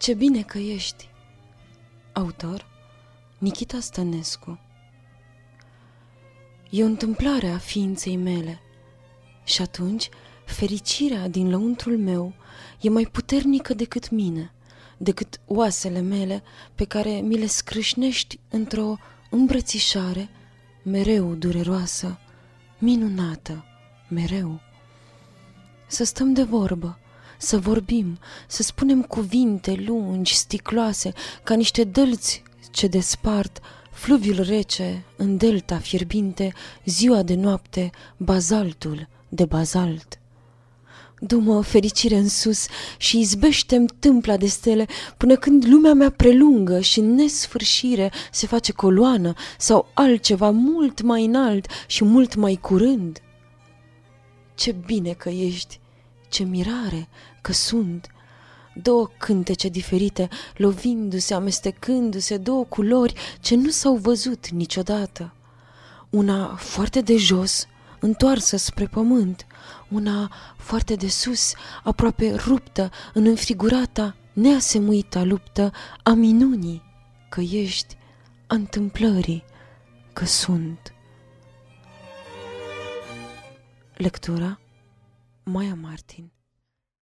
Ce bine că ești! Autor Nikita Stănescu E o întâmplare a ființei mele și atunci fericirea din lăuntrul meu e mai puternică decât mine, decât oasele mele pe care mi le scrâșnești într-o îmbrățișare mereu dureroasă, minunată, mereu. Să stăm de vorbă, să vorbim, să spunem cuvinte lungi, sticloase, ca niște dălți ce despart fluviul rece în delta fierbinte, ziua de noapte, bazaltul de bazalt. Du-mă fericire în sus și izbește-mi tâmpla de stele până când lumea mea prelungă și în nesfârșire se face coloană sau altceva mult mai înalt și mult mai curând. Ce bine că ești, ce mirare că sunt, două cântece diferite, lovindu-se, amestecându-se, două culori ce nu s-au văzut niciodată. Una foarte de jos, întoarsă spre pământ, una foarte de sus, aproape ruptă în înfigurata, neasemuita luptă a minunii, că ești, a întâmplării, că sunt. Lectura Maya Martin